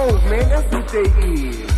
old, man. That's what they is.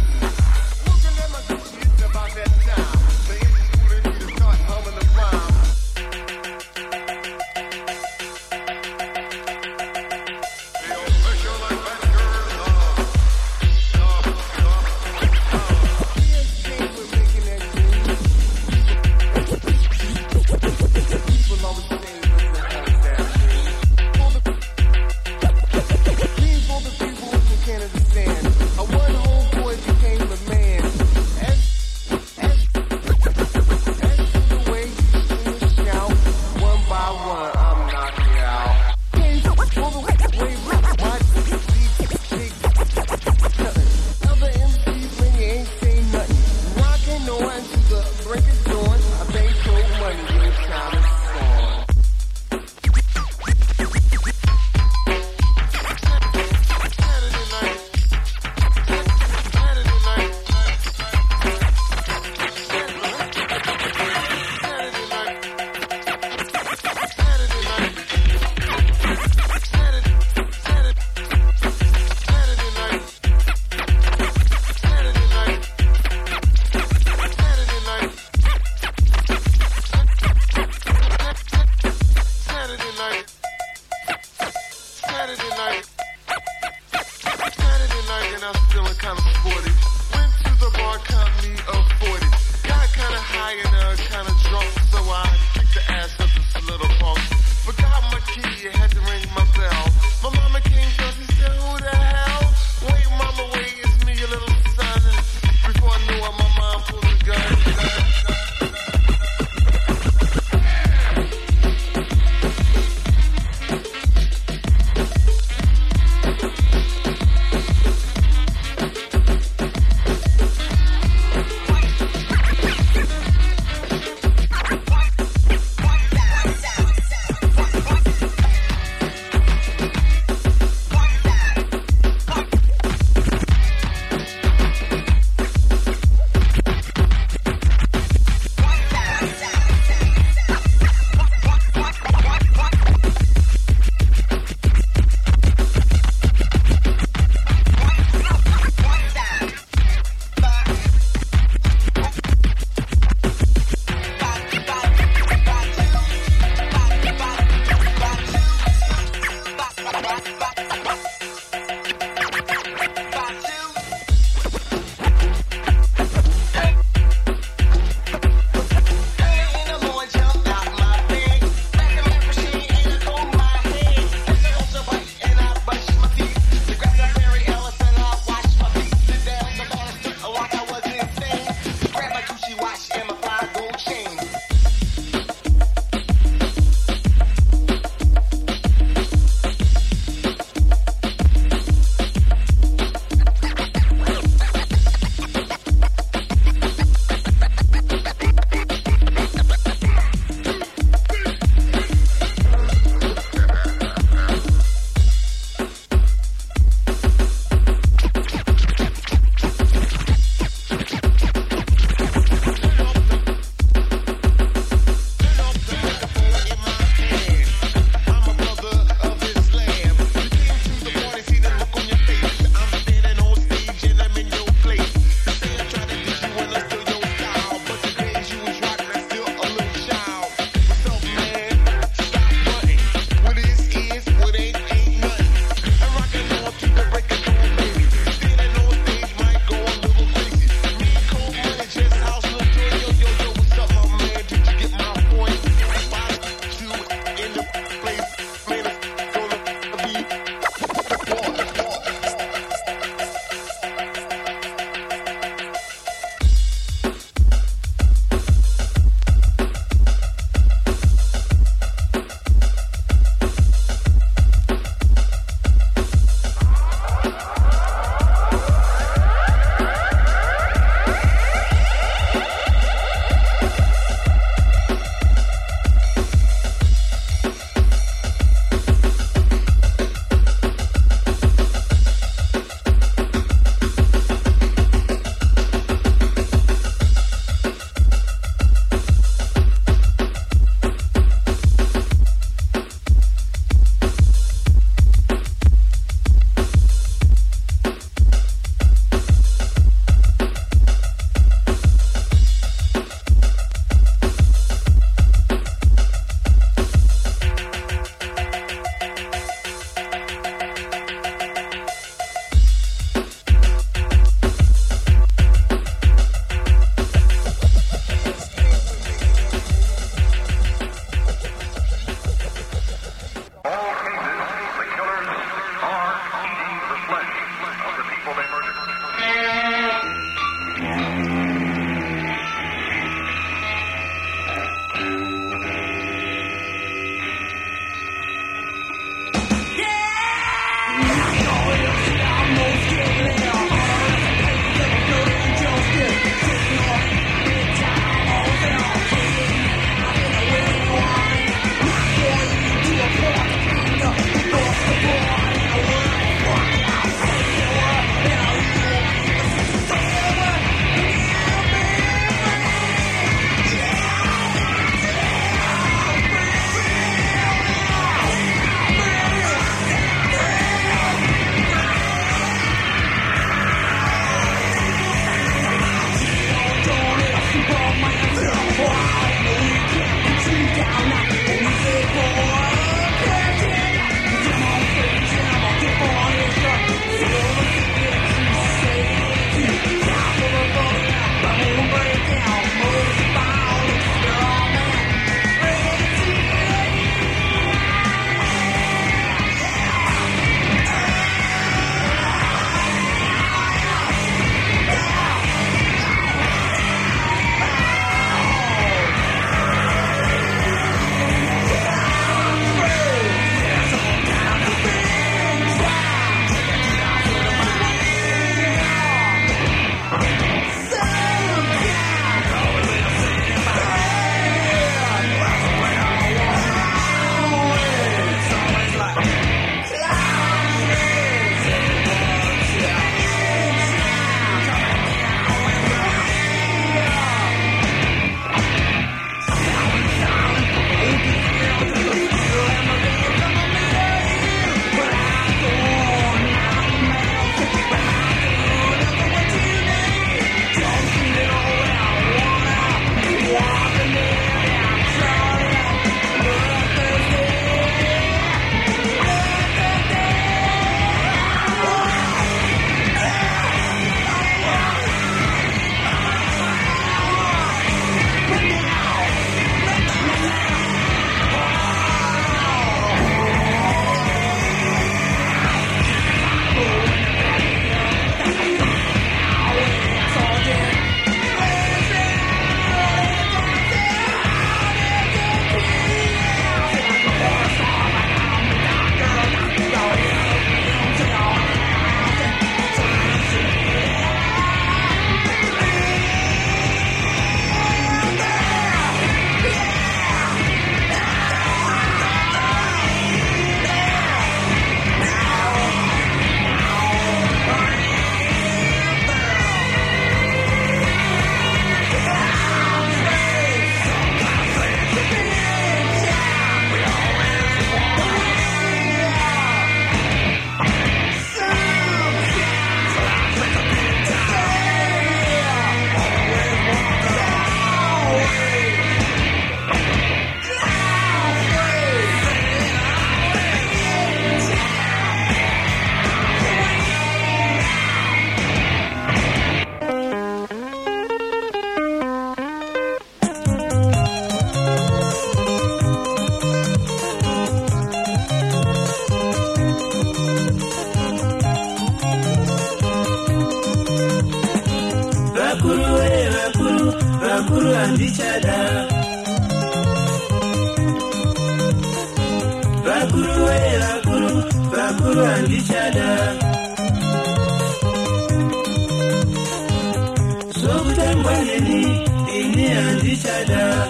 Handichada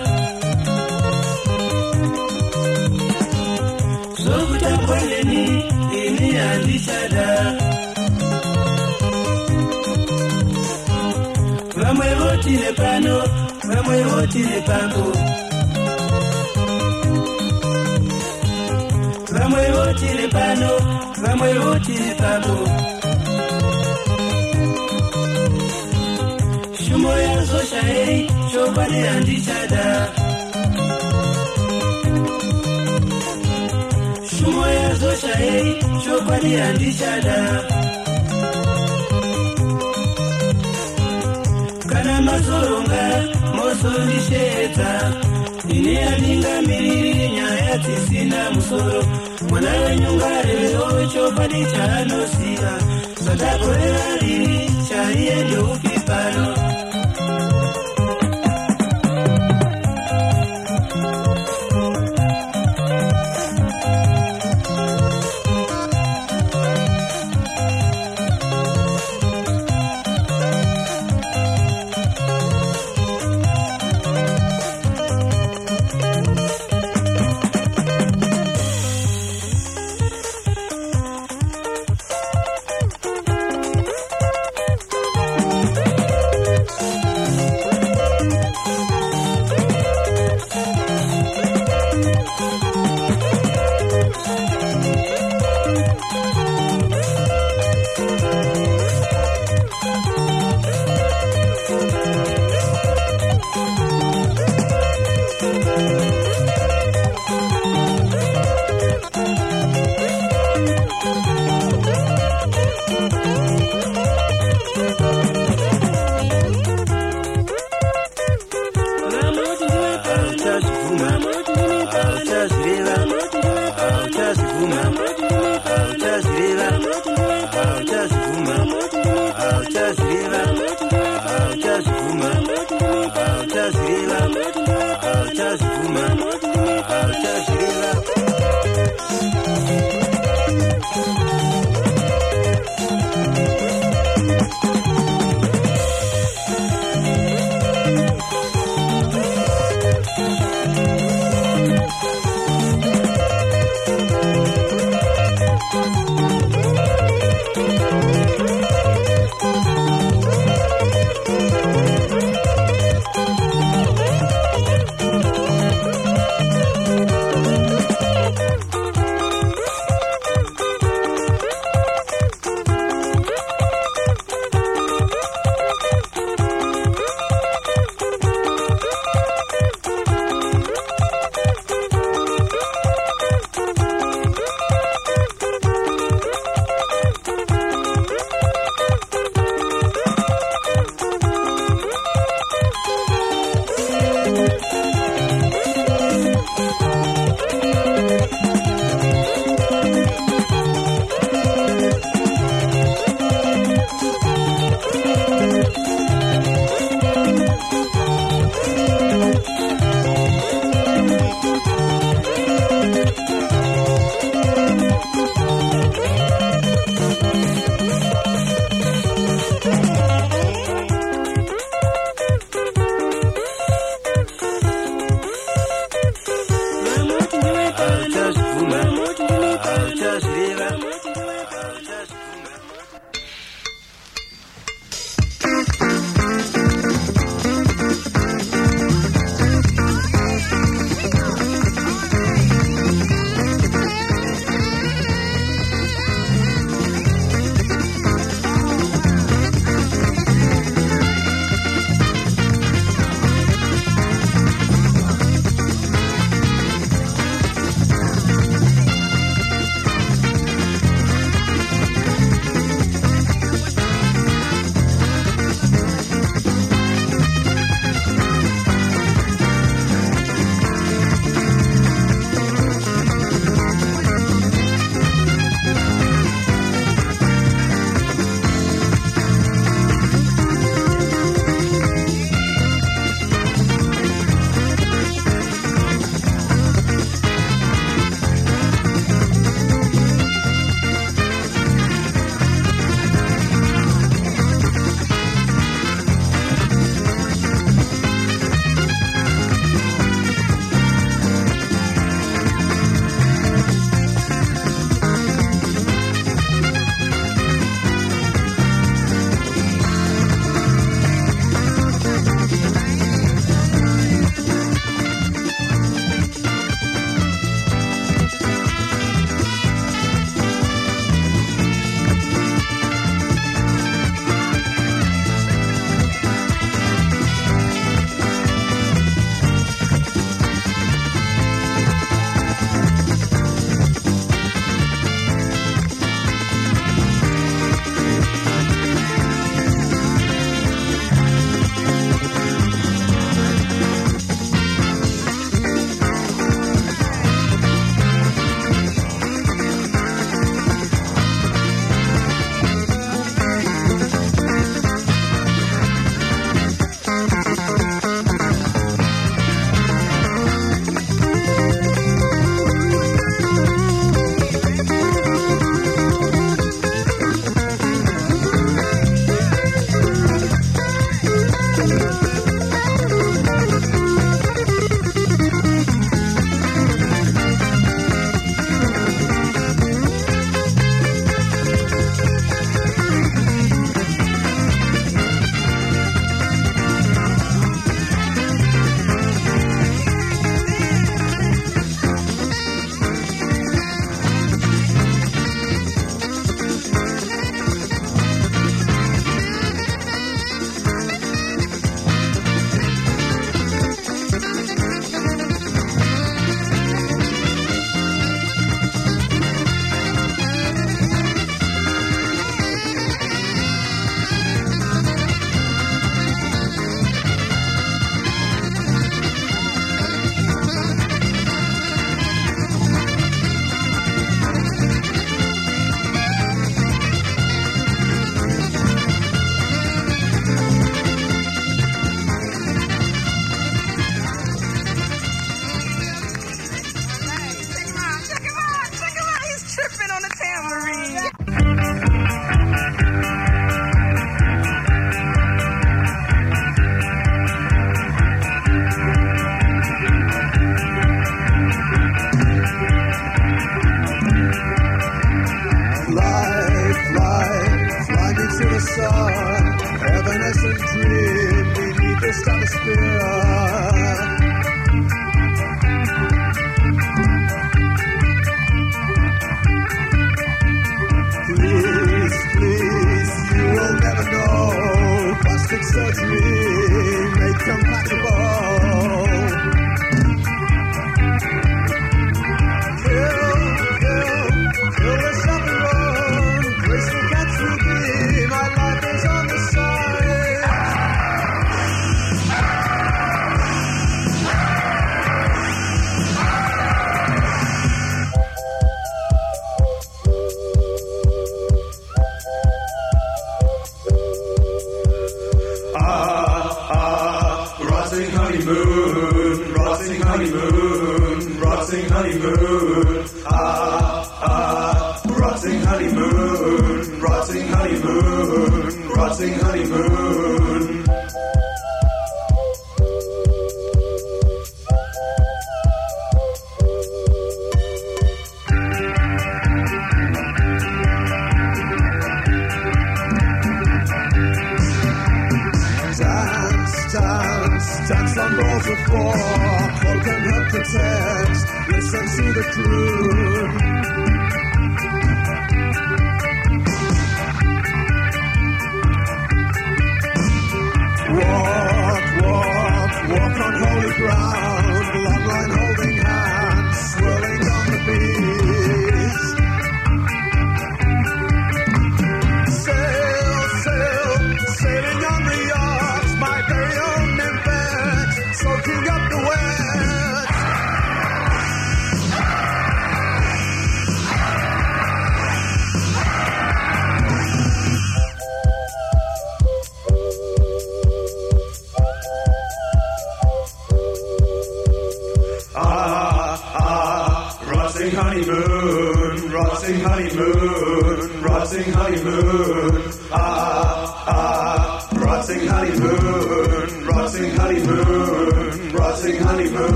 zokutangwa neni ini handichada vamwe votile pano vamwe votile papo vamwe votile pano vamwe votile papo shahei chokwadi handichada shumo yazo shahei chokwadi handichada kana mazoronga mosondishedza ini handingamiriri nyaya dzisina musoro mwana wenyungarevewo chokwadi chaanosiya zvatakorera riri chaiye ndeupi pano